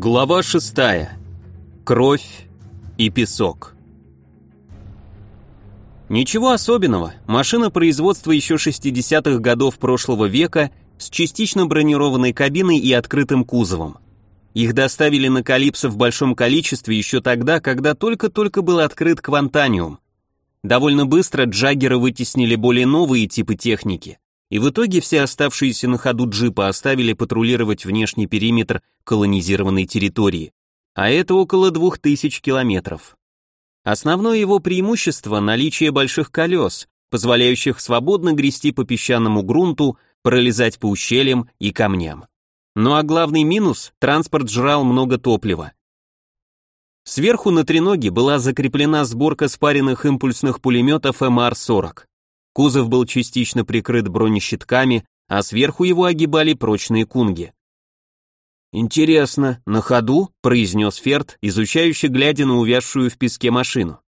Глава шестая. Кровь и песок. Ничего особенного. Машина производства еще 60-х годов прошлого века с частично бронированной кабиной и открытым кузовом. Их доставили на Калипсо в большом количестве еще тогда, когда только-только был открыт Квантаниум. Довольно быстро Джаггеры вытеснили более новые типы техники, и в итоге все оставшиеся на ходу джипы оставили патрулировать внешний периметр колонизированной территории, а это около 2000 километров. Основное его преимущество – наличие больших колес, позволяющих свободно грести по песчаному грунту, пролезать по ущельям и камням. Ну а главный минус – транспорт жрал много топлива. Сверху на треноге была закреплена сборка спаренных импульсных пулеметов МР-40. Кузов был частично прикрыт бронещитками, а сверху его огибали прочные кунги. «Интересно, на ходу?» — произнес Ферд, изучающий, глядя на увязшую в песке машину.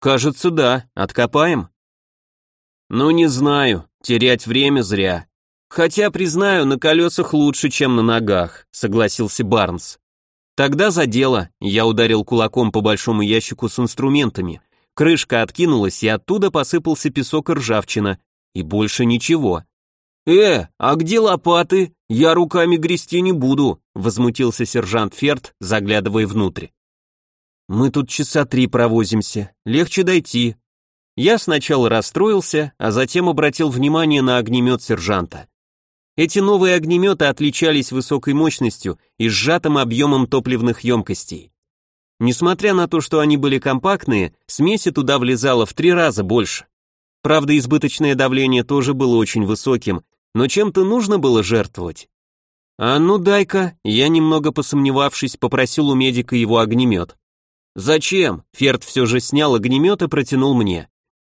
«Кажется, да. Откопаем?» «Ну, не знаю. Терять время зря. Хотя, признаю, на колесах лучше, чем на ногах», — согласился Барнс. «Тогда за дело», — я ударил кулаком по большому ящику с инструментами, Крышка откинулась, и оттуда посыпался песок и ржавчина. И больше ничего. «Э, а где лопаты? Я руками грести не буду», возмутился сержант Ферд, заглядывая внутрь. «Мы тут часа три провозимся, легче дойти». Я сначала расстроился, а затем обратил внимание на огнемет сержанта. Эти новые огнеметы отличались высокой мощностью и сжатым объемом топливных емкостей. Несмотря на то, что они были компактные, смеси туда влезало в три раза больше. Правда, избыточное давление тоже было очень высоким, но чем-то нужно было жертвовать. «А ну дай-ка», я немного посомневавшись, попросил у медика его огнемет. «Зачем?» Ферд все же снял огнемет и протянул мне.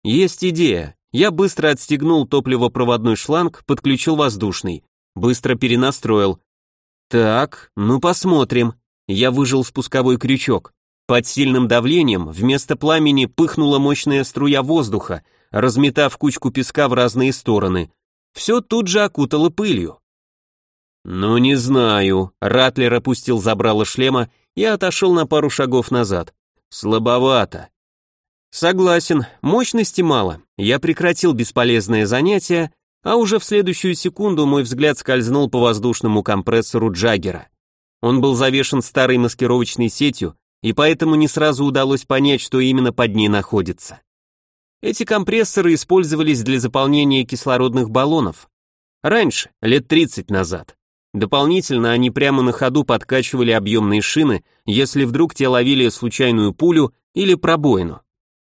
«Есть идея. Я быстро отстегнул топливопроводной шланг, подключил воздушный. Быстро перенастроил. Так, ну посмотрим. Я выжил спусковой крючок. Под сильным давлением вместо пламени пыхнула мощная струя воздуха, разметав кучку песка в разные стороны. Все тут же окутало пылью. «Ну, не знаю», — Ратлер опустил забрало шлема и отошел на пару шагов назад. «Слабовато». «Согласен, мощности мало. Я прекратил бесполезное занятие, а уже в следующую секунду мой взгляд скользнул по воздушному компрессору Джаггера. Он был завешен старой маскировочной сетью, и поэтому не сразу удалось понять, что именно под ней находится. Эти компрессоры использовались для заполнения кислородных баллонов. Раньше, лет 30 назад. Дополнительно они прямо на ходу подкачивали объемные шины, если вдруг те ловили случайную пулю или пробоину.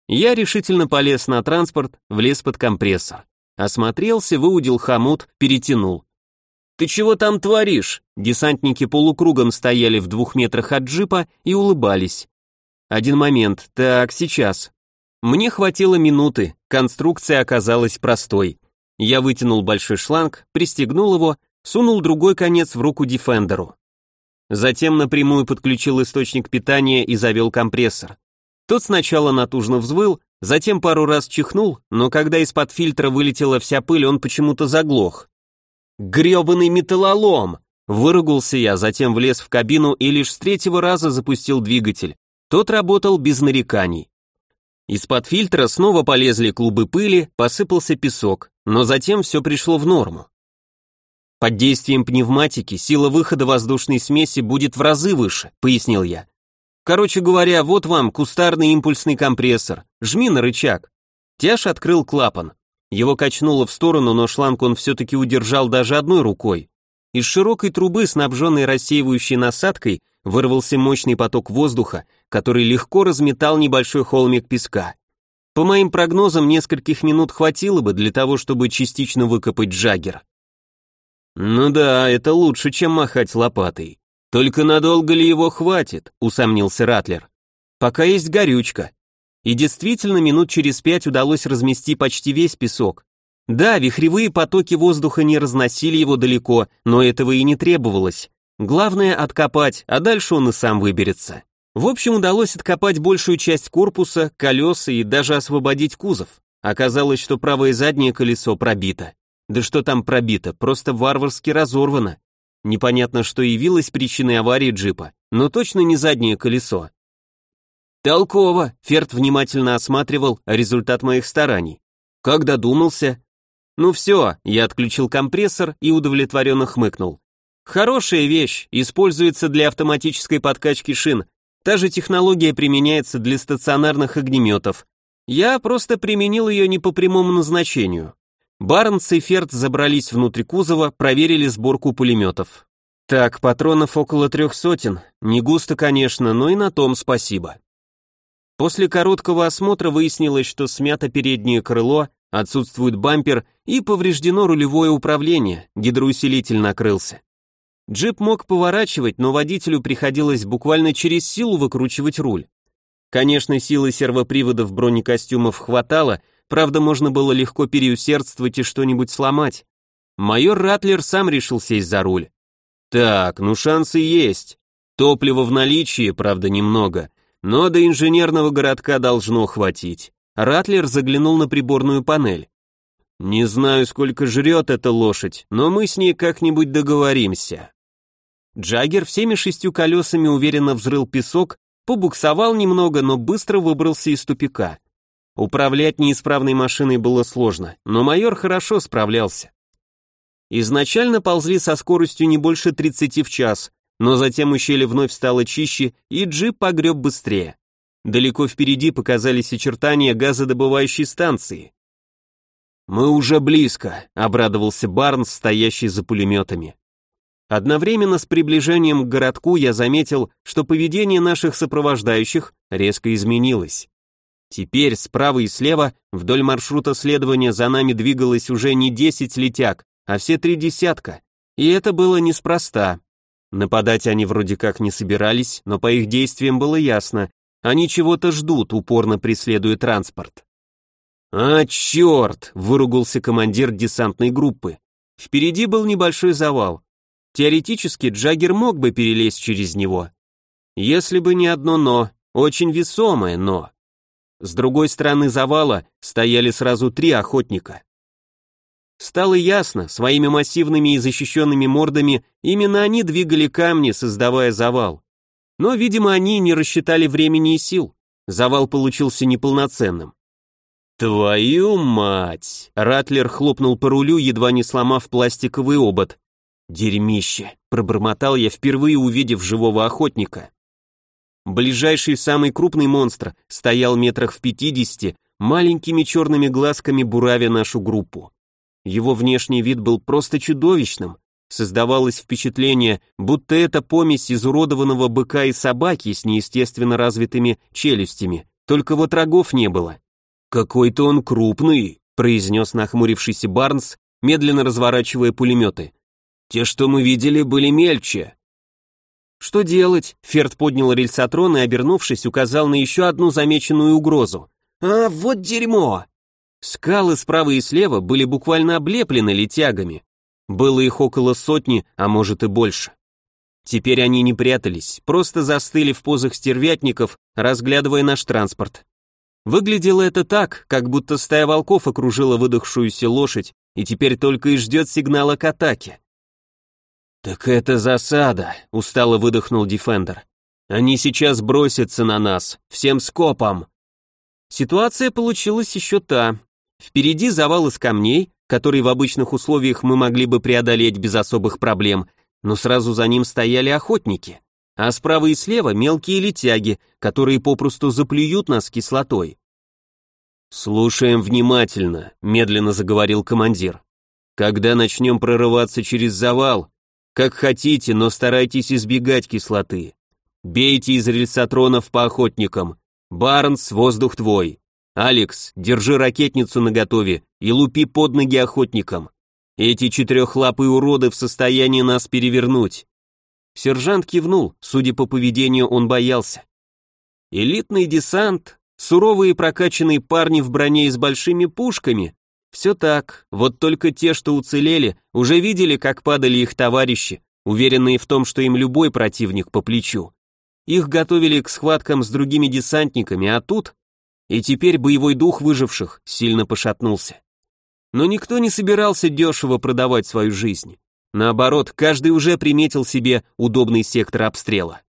Я решительно полез на транспорт, влез под компрессор. Осмотрелся, выудил хомут, перетянул. «Ты чего там творишь?» Десантники полукругом стояли в двух метрах от джипа и улыбались. Один момент, так, сейчас. Мне хватило минуты, конструкция оказалась простой. Я вытянул большой шланг, пристегнул его, сунул другой конец в руку Дефендеру. Затем напрямую подключил источник питания и завел компрессор. Тот сначала натужно взвыл, затем пару раз чихнул, но когда из-под фильтра вылетела вся пыль, он почему-то заглох. Грёбаный металлолом! Выругался я, затем влез в кабину и лишь с третьего раза запустил двигатель. Тот работал без нареканий. Из-под фильтра снова полезли клубы пыли, посыпался песок, но затем все пришло в норму. Под действием пневматики сила выхода воздушной смеси будет в разы выше, пояснил я. Короче говоря, вот вам кустарный импульсный компрессор. Жми на рычаг. Тяж открыл клапан. Его качнуло в сторону, но шланг он все-таки удержал даже одной рукой. Из широкой трубы, снабженной рассеивающей насадкой, вырвался мощный поток воздуха, который легко разметал небольшой холмик песка. По моим прогнозам, нескольких минут хватило бы для того, чтобы частично выкопать Джаггер. «Ну да, это лучше, чем махать лопатой. Только надолго ли его хватит?» — усомнился Ратлер. «Пока есть горючка. И действительно, минут через пять удалось размести почти весь песок. Да, вихревые потоки воздуха не разносили его далеко, но этого и не требовалось. Главное откопать, а дальше он и сам выберется. В общем, удалось откопать большую часть корпуса, колеса и даже освободить кузов. Оказалось, что правое заднее колесо пробито. Да что там пробито, просто варварски разорвано. Непонятно, что явилось причиной аварии джипа, но точно не заднее колесо. Толково, Ферд внимательно осматривал результат моих стараний. Как додумался? Ну все, я отключил компрессор и удовлетворенно хмыкнул. Хорошая вещь, используется для автоматической подкачки шин. Та же технология применяется для стационарных огнеметов. Я просто применил ее не по прямому назначению. Барнс и Ферд забрались внутрь кузова, проверили сборку пулеметов. Так, патронов около трех сотен. Не густо, конечно, но и на том спасибо. После короткого осмотра выяснилось, что смято переднее крыло, отсутствует бампер и повреждено рулевое управление, гидроусилитель накрылся. Джип мог поворачивать, но водителю приходилось буквально через силу выкручивать руль. Конечно, силы сервоприводов бронекостюмов хватало, Правда, можно было легко переусердствовать и что-нибудь сломать. Майор Ратлер сам решил сесть за руль. Так, ну шансы есть. Топлива в наличии, правда, немного, но до инженерного городка должно хватить. Ратлер заглянул на приборную панель. Не знаю, сколько жрет эта лошадь, но мы с ней как-нибудь договоримся. Джаггер всеми шестью колесами уверенно взрыл песок, побуксовал немного, но быстро выбрался из тупика. Управлять неисправной машиной было сложно, но майор хорошо справлялся. Изначально ползли со скоростью не больше 30 в час, но затем ущелье вновь стало чище, и джип погреб быстрее. Далеко впереди показались очертания газодобывающей станции. «Мы уже близко», — обрадовался Барнс, стоящий за пулеметами. Одновременно с приближением к городку я заметил, что поведение наших сопровождающих резко изменилось. Теперь справа и слева вдоль маршрута следования за нами двигалось уже не 10 летяг, а все три десятка. И это было неспроста. Нападать они вроде как не собирались, но по их действиям было ясно, они чего-то ждут, упорно преследуя транспорт. «А, черт!» — выругался командир десантной группы. Впереди был небольшой завал. Теоретически Джаггер мог бы перелезть через него. Если бы не одно «но», очень весомое «но». С другой стороны завала стояли сразу три охотника. Стало ясно, своими массивными и защищенными мордами именно они двигали камни, создавая завал. Но, видимо, они не рассчитали времени и сил. Завал получился неполноценным. «Твою мать!» Ратлер хлопнул по рулю, едва не сломав пластиковый обод. «Дерьмище!» — пробормотал я, впервые увидев живого охотника. Ближайший самый крупный монстр стоял метрах в пятидесяти, маленькими черными глазками буравя нашу группу. Его внешний вид был просто чудовищным. Создавалось впечатление, будто это помесь изуродованного быка и собаки с неестественно развитыми челюстями, только вот рогов не было. «Какой-то он крупный», — произнес нахмурившийся Барнс, медленно разворачивая пулеметы. «Те, что мы видели, были мельче». «Что делать?» Ферд поднял рельсотрон и, обернувшись, указал на еще одну замеченную угрозу. «А, вот дерьмо!» Скалы справа и слева были буквально облеплены летягами. Было их около сотни, а может и больше. Теперь они не прятались, просто застыли в позах стервятников, разглядывая наш транспорт. Выглядело это так, как будто стая волков окружила выдохшуюся лошадь и теперь только и ждет сигнала к атаке. «Так это засада», — устало выдохнул Дефендер. «Они сейчас бросятся на нас, всем скопом». Ситуация получилась еще та. Впереди завал из камней, который в обычных условиях мы могли бы преодолеть без особых проблем, но сразу за ним стояли охотники. А справа и слева мелкие летяги, которые попросту заплюют нас кислотой. «Слушаем внимательно», — медленно заговорил командир. «Когда начнем прорываться через завал, как хотите, но старайтесь избегать кислоты. Бейте из рельсотронов по охотникам. Барнс, воздух твой. Алекс, держи ракетницу наготове и лупи под ноги охотникам. Эти четырехлапые уроды в состоянии нас перевернуть. Сержант кивнул, судя по поведению, он боялся. Элитный десант, суровые прокачанные парни в броне и с большими пушками, все так, вот только те, что уцелели, уже видели, как падали их товарищи, уверенные в том, что им любой противник по плечу. Их готовили к схваткам с другими десантниками, а тут... И теперь боевой дух выживших сильно пошатнулся. Но никто не собирался дешево продавать свою жизнь. Наоборот, каждый уже приметил себе удобный сектор обстрела.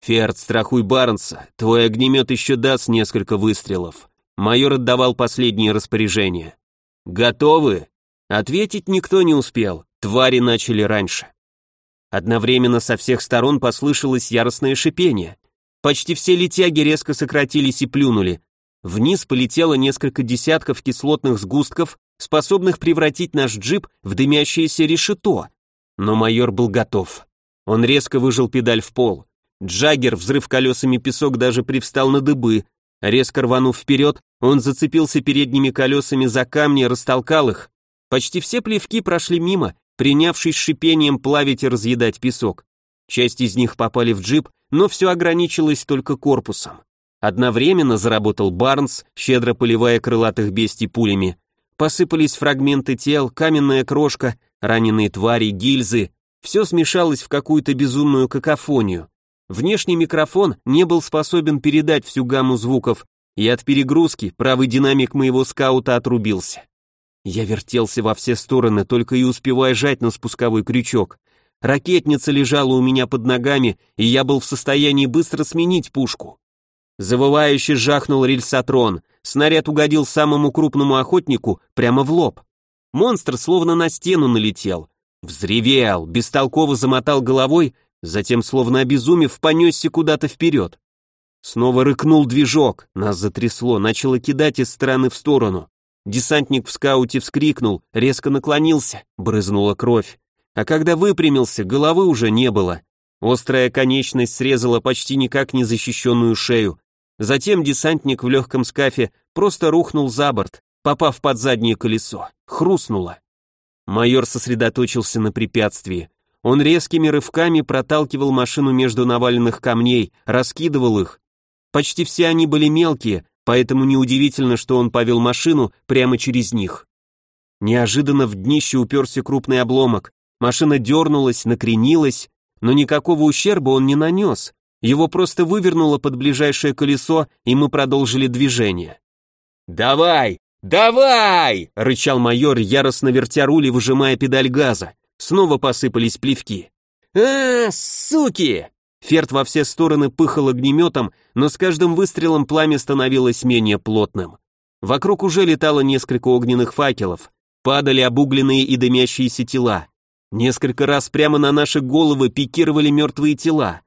«Ферд, страхуй Барнса, твой огнемет еще даст несколько выстрелов». Майор отдавал последние распоряжения. «Готовы?» Ответить никто не успел, твари начали раньше. Одновременно со всех сторон послышалось яростное шипение. Почти все летяги резко сократились и плюнули. Вниз полетело несколько десятков кислотных сгустков, способных превратить наш джип в дымящееся решето. Но майор был готов. Он резко выжил педаль в пол. Джаггер, взрыв колесами песок, даже привстал на дыбы. Резко рванув вперед, он зацепился передними колесами за камни, растолкал их. Почти все плевки прошли мимо, принявшись шипением плавить и разъедать песок. Часть из них попали в джип, но все ограничилось только корпусом. Одновременно заработал Барнс, щедро поливая крылатых бестий пулями. Посыпались фрагменты тел, каменная крошка, раненые твари, гильзы. Все смешалось в какую-то безумную какофонию. Внешний микрофон не был способен передать всю гамму звуков, и от перегрузки правый динамик моего скаута отрубился. Я вертелся во все стороны, только и успевая жать на спусковой крючок. Ракетница лежала у меня под ногами, и я был в состоянии быстро сменить пушку. Завывающе жахнул рельсотрон, снаряд угодил самому крупному охотнику прямо в лоб. Монстр словно на стену налетел. Взревел, бестолково замотал головой, затем, словно обезумев, понесся куда-то вперед. Снова рыкнул движок, нас затрясло, начало кидать из стороны в сторону. Десантник в скауте вскрикнул, резко наклонился, брызнула кровь. А когда выпрямился, головы уже не было. Острая конечность срезала почти никак не защищенную шею. Затем десантник в легком скафе просто рухнул за борт, попав под заднее колесо. Хрустнуло. Майор сосредоточился на препятствии. Он резкими рывками проталкивал машину между наваленных камней, раскидывал их. Почти все они были мелкие, поэтому неудивительно, что он повел машину прямо через них. Неожиданно в днище уперся крупный обломок, машина дернулась, накренилась, но никакого ущерба он не нанес, его просто вывернуло под ближайшее колесо, и мы продолжили движение. «Давай! Давай!» — рычал майор, яростно вертя руль и выжимая педаль газа. Снова посыпались плевки. «А, суки!» Ферд во все стороны пыхал огнеметом, но с каждым выстрелом пламя становилось менее плотным. Вокруг уже летало несколько огненных факелов, падали обугленные и дымящиеся тела. Несколько раз прямо на наши головы пикировали мертвые тела.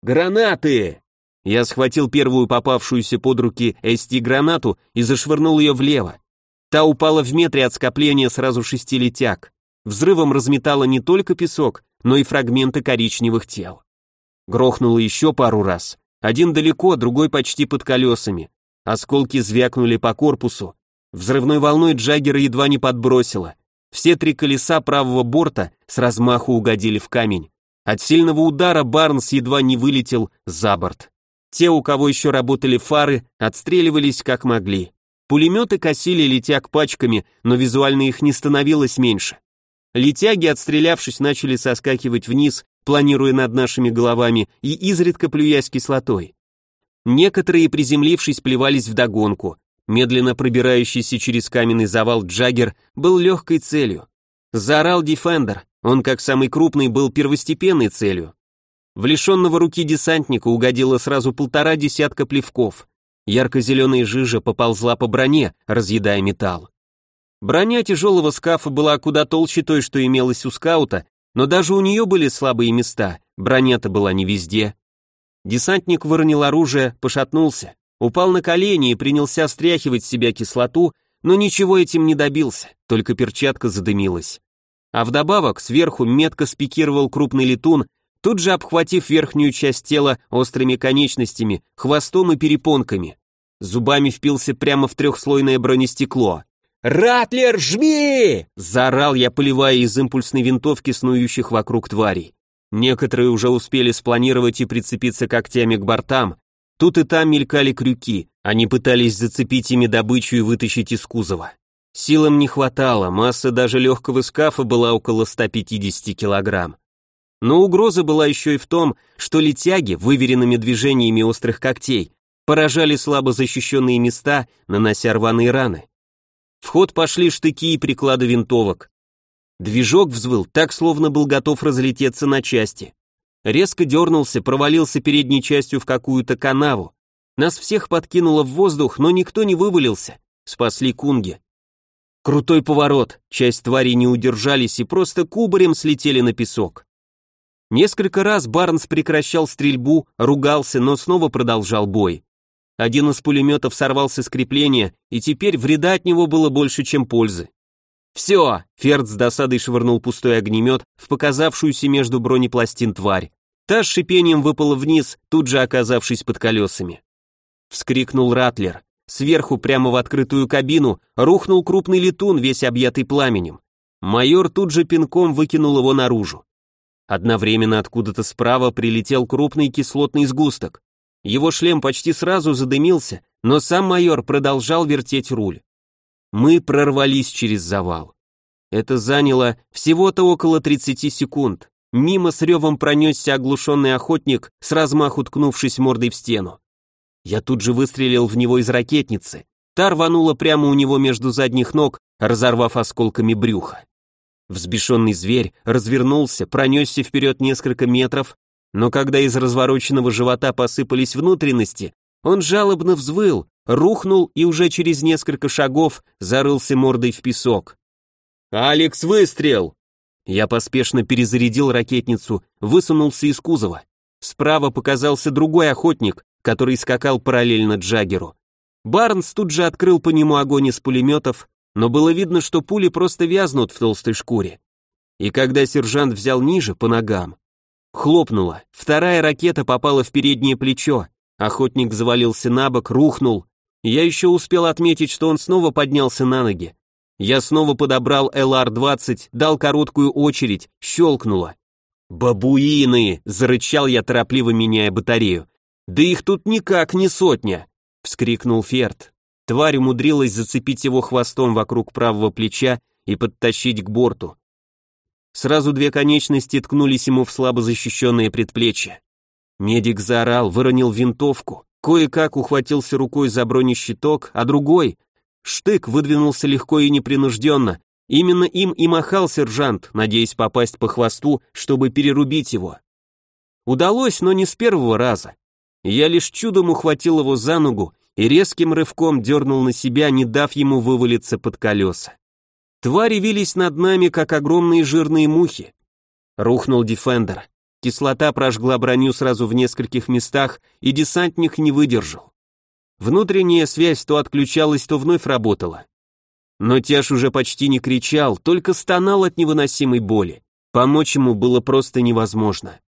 «Гранаты!» Я схватил первую попавшуюся под руки ST-гранату и зашвырнул ее влево. Та упала в метре от скопления сразу шести летяг. Взрывом разметала не только песок, но и фрагменты коричневых тел. Грохнуло еще пару раз. Один далеко, другой почти под колесами. Осколки звякнули по корпусу. Взрывной волной Джаггера едва не подбросило. Все три колеса правого борта с размаху угодили в камень. От сильного удара Барнс едва не вылетел за борт. Те, у кого еще работали фары, отстреливались как могли. Пулеметы косили летяг пачками, но визуально их не становилось меньше. Летяги, отстрелявшись, начали соскакивать вниз, планируя над нашими головами и изредка плюясь кислотой. Некоторые, приземлившись, плевались вдогонку. Медленно пробирающийся через каменный завал Джаггер был легкой целью. Заорал Дефендер, он, как самый крупный, был первостепенной целью. В лишенного руки десантника угодило сразу полтора десятка плевков. Ярко-зеленая жижа поползла по броне, разъедая металл. Броня тяжелого скафа была куда толще той, что имелась у скаута, но даже у нее были слабые места, броня-то была не везде. Десантник выронил оружие, пошатнулся, упал на колени и принялся стряхивать с себя кислоту, но ничего этим не добился, только перчатка задымилась. А вдобавок сверху метко спикировал крупный летун, тут же обхватив верхнюю часть тела острыми конечностями, хвостом и перепонками. Зубами впился прямо в трехслойное бронестекло. «Ратлер, жми!» — заорал я, поливая из импульсной винтовки снующих вокруг тварей. Некоторые уже успели спланировать и прицепиться когтями к бортам. Тут и там мелькали крюки, они пытались зацепить ими добычу и вытащить из кузова. Силам не хватало, масса даже легкого скафа была около 150 килограмм. Но угроза была еще и в том, что летяги, выверенными движениями острых когтей, поражали слабо защищенные места, нанося рваные раны. В ход пошли штыки и приклады винтовок. Движок взвыл, так словно был готов разлететься на части. Резко дернулся, провалился передней частью в какую-то канаву. Нас всех подкинуло в воздух, но никто не вывалился. Спасли кунги. Крутой поворот, часть тварей не удержались и просто кубарем слетели на песок. Несколько раз Барнс прекращал стрельбу, ругался, но снова продолжал бой. Один из пулеметов сорвался с крепления, и теперь вреда от него было больше, чем пользы. «Все!» — Ферд с досадой швырнул пустой огнемет в показавшуюся между бронепластин тварь. Та с шипением выпала вниз, тут же оказавшись под колесами. Вскрикнул Ратлер. Сверху, прямо в открытую кабину, рухнул крупный летун, весь объятый пламенем. Майор тут же пинком выкинул его наружу. Одновременно откуда-то справа прилетел крупный кислотный сгусток. Его шлем почти сразу задымился, но сам майор продолжал вертеть руль. Мы прорвались через завал. Это заняло всего-то около 30 секунд. Мимо с ревом пронесся оглушенный охотник, с размаху ткнувшись мордой в стену. Я тут же выстрелил в него из ракетницы. Та рванула прямо у него между задних ног, разорвав осколками брюха. Взбешенный зверь развернулся, пронесся вперед несколько метров, но когда из развороченного живота посыпались внутренности, он жалобно взвыл, рухнул и уже через несколько шагов зарылся мордой в песок. «Алекс, выстрел!» Я поспешно перезарядил ракетницу, высунулся из кузова. Справа показался другой охотник, который скакал параллельно Джаггеру. Барнс тут же открыл по нему огонь из пулеметов, но было видно, что пули просто вязнут в толстой шкуре. И когда сержант взял ниже, по ногам, хлопнуло, вторая ракета попала в переднее плечо, охотник завалился на бок, рухнул. Я еще успел отметить, что он снова поднялся на ноги. Я снова подобрал ЛР-20, дал короткую очередь, щелкнуло. «Бабуины!» — зарычал я, торопливо меняя батарею. «Да их тут никак не сотня!» — вскрикнул Ферд. Тварь умудрилась зацепить его хвостом вокруг правого плеча и подтащить к борту. Сразу две конечности ткнулись ему в слабо защищенное предплечье. Медик заорал, выронил винтовку, кое-как ухватился рукой за бронещиток, а другой, штык, выдвинулся легко и непринужденно. Именно им и махал сержант, надеясь попасть по хвосту, чтобы перерубить его. Удалось, но не с первого раза. Я лишь чудом ухватил его за ногу и резким рывком дернул на себя, не дав ему вывалиться под колеса. Твари вились над нами, как огромные жирные мухи. Рухнул дефендер. Кислота прожгла броню сразу в нескольких местах, и десантник не выдержал. Внутренняя связь то отключалась, то вновь работала. Но Тяж уже почти не кричал, только стонал от невыносимой боли. Помочь ему было просто невозможно.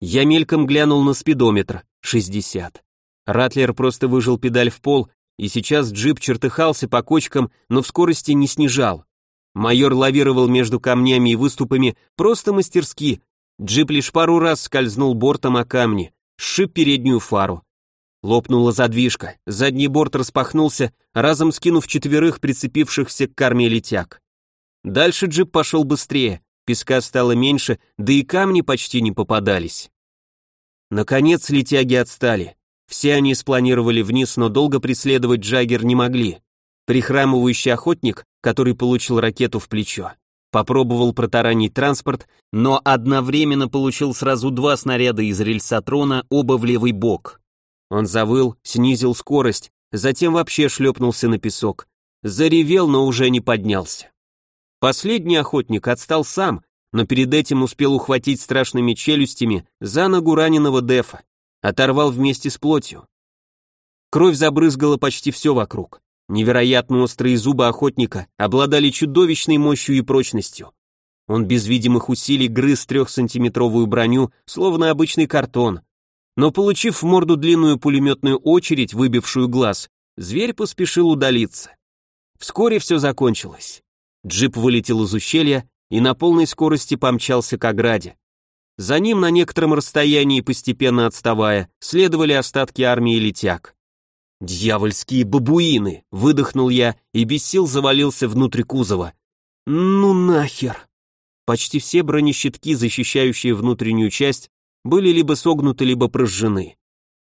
Я мельком глянул на спидометр. 60. Ратлер просто выжил педаль в пол, и сейчас джип чертыхался по кочкам, но в скорости не снижал. Майор лавировал между камнями и выступами просто мастерски. Джип лишь пару раз скользнул бортом о камни, сшиб переднюю фару. Лопнула задвижка, задний борт распахнулся, разом скинув четверых прицепившихся к карме летяг. Дальше джип пошел быстрее, песка стало меньше, да и камни почти не попадались. Наконец летяги отстали. Все они спланировали вниз, но долго преследовать Джаггер не могли. Прихрамывающий охотник, который получил ракету в плечо, попробовал протаранить транспорт, но одновременно получил сразу два снаряда из рельсотрона, оба в левый бок. Он завыл, снизил скорость, затем вообще шлепнулся на песок. Заревел, но уже не поднялся. Последний охотник отстал сам, но перед этим успел ухватить страшными челюстями за ногу раненого Дефа оторвал вместе с плотью. Кровь забрызгала почти все вокруг. Невероятно острые зубы охотника обладали чудовищной мощью и прочностью. Он без видимых усилий грыз трехсантиметровую броню, словно обычный картон. Но получив в морду длинную пулеметную очередь, выбившую глаз, зверь поспешил удалиться. Вскоре все закончилось. Джип вылетел из ущелья и на полной скорости помчался к ограде. За ним на некотором расстоянии, постепенно отставая, следовали остатки армии летяг. «Дьявольские бабуины!» — выдохнул я и без сил завалился внутрь кузова. «Ну нахер!» Почти все бронещитки, защищающие внутреннюю часть, были либо согнуты, либо прожжены.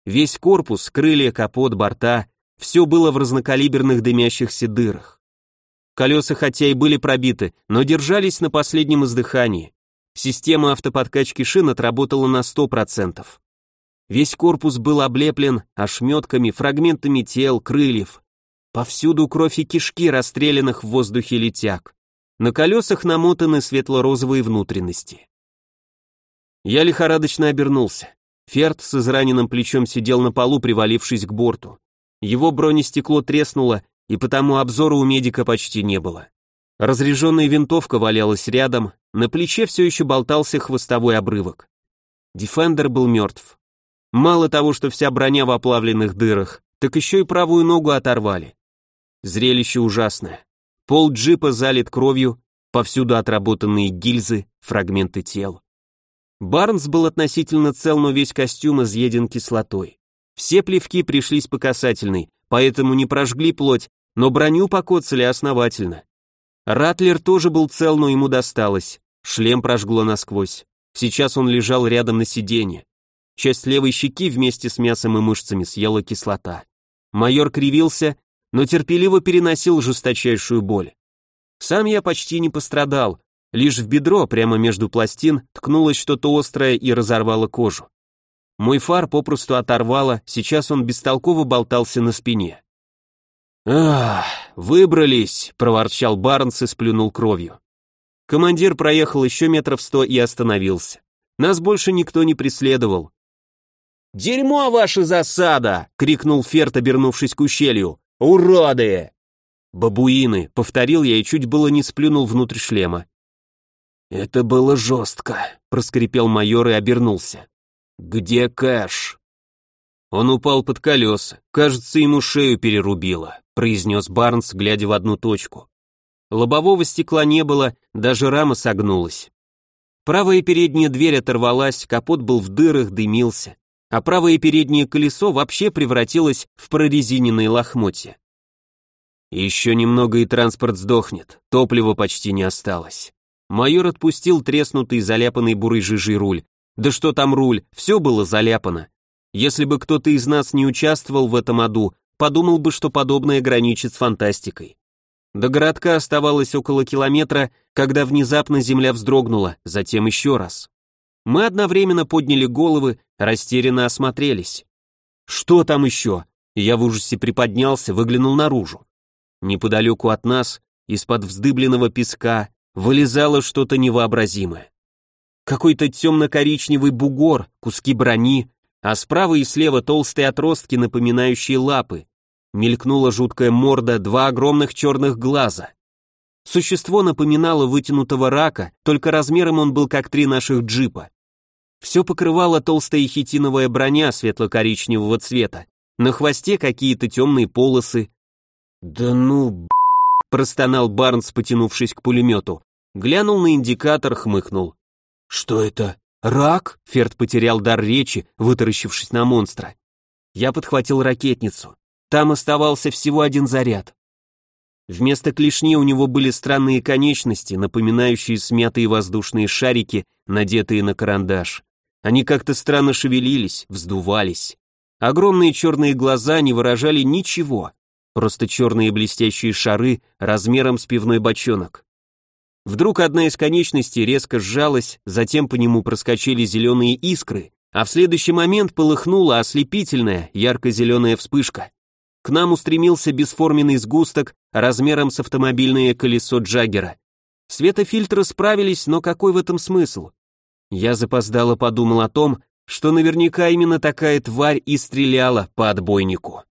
Весь корпус, крылья, капот, борта — все было в разнокалиберных дымящихся дырах. Колеса хотя и были пробиты, но держались на последнем издыхании. Система автоподкачки шин отработала на 100%. Весь корпус был облеплен ошметками, фрагментами тел, крыльев. Повсюду кровь и кишки расстрелянных в воздухе летяг. На колесах намотаны светло-розовые внутренности. Я лихорадочно обернулся. Ферд с израненным плечом сидел на полу, привалившись к борту. Его бронестекло треснуло, и потому обзора у медика почти не было. Разряженная винтовка валялась рядом, на плече все еще болтался хвостовой обрывок. Дефендер был мертв. Мало того, что вся броня в оплавленных дырах, так еще и правую ногу оторвали. Зрелище ужасное. Пол джипа залит кровью, повсюду отработанные гильзы, фрагменты тел. Барнс был относительно цел, но весь костюм изъеден кислотой. Все плевки пришлись по касательной, поэтому не прожгли плоть, но броню покоцали основательно. Ратлер тоже был цел, но ему досталось. Шлем прожгло насквозь. Сейчас он лежал рядом на сиденье. Часть левой щеки вместе с мясом и мышцами съела кислота. Майор кривился, но терпеливо переносил жесточайшую боль. Сам я почти не пострадал, лишь в бедро прямо между пластин ткнулось что-то острое и разорвало кожу. Мой фар попросту оторвало, сейчас он бестолково болтался на спине. «Ах, выбрались!» — проворчал Барнс и сплюнул кровью. Командир проехал еще метров сто и остановился. Нас больше никто не преследовал. «Дерьмо ваша засада!» — крикнул Ферт, обернувшись к ущелью. «Уроды!» «Бабуины!» — повторил я и чуть было не сплюнул внутрь шлема. «Это было жестко», — проскрипел майор и обернулся. «Где Кэш?» Он упал под колеса. Кажется, ему шею перерубило, произнес Барнс, глядя в одну точку. Лобового стекла не было, даже рама согнулась. Правая передняя дверь оторвалась, капот был в дырах, дымился, а правое переднее колесо вообще превратилось в прорезиненные лохмотья. Еще немного и транспорт сдохнет, топлива почти не осталось. Майор отпустил треснутый, заляпанный бурой жижей руль. Да что там руль, все было заляпано. Если бы кто-то из нас не участвовал в этом аду, подумал бы, что подобное граничит с фантастикой. До городка оставалось около километра, когда внезапно земля вздрогнула, затем еще раз. Мы одновременно подняли головы, растерянно осмотрелись. Что там еще? Я в ужасе приподнялся, выглянул наружу. Неподалеку от нас, из-под вздыбленного песка, вылезало что-то невообразимое. Какой-то темно-коричневый бугор, куски брони, а справа и слева толстые отростки, напоминающие лапы. Мелькнула жуткая морда, два огромных черных глаза. Существо напоминало вытянутого рака, только размером он был как три наших джипа. Все покрывала толстая хитиновая броня светло-коричневого цвета, на хвосте какие-то темные полосы. «Да ну, б***», простонал Барнс, потянувшись к пулемету. Глянул на индикатор, хмыкнул. «Что это?» «Рак?» — Ферд потерял дар речи, вытаращившись на монстра. Я подхватил ракетницу. Там оставался всего один заряд. Вместо клешни у него были странные конечности, напоминающие смятые воздушные шарики, надетые на карандаш. Они как-то странно шевелились, вздувались. Огромные черные глаза не выражали ничего, просто черные блестящие шары размером с пивной бочонок. Вдруг одна из конечностей резко сжалась, затем по нему проскочили зеленые искры, а в следующий момент полыхнула ослепительная ярко-зеленая вспышка. К нам устремился бесформенный сгусток размером с автомобильное колесо Джаггера. Светофильтры справились, но какой в этом смысл? Я запоздало подумал о том, что наверняка именно такая тварь и стреляла по отбойнику.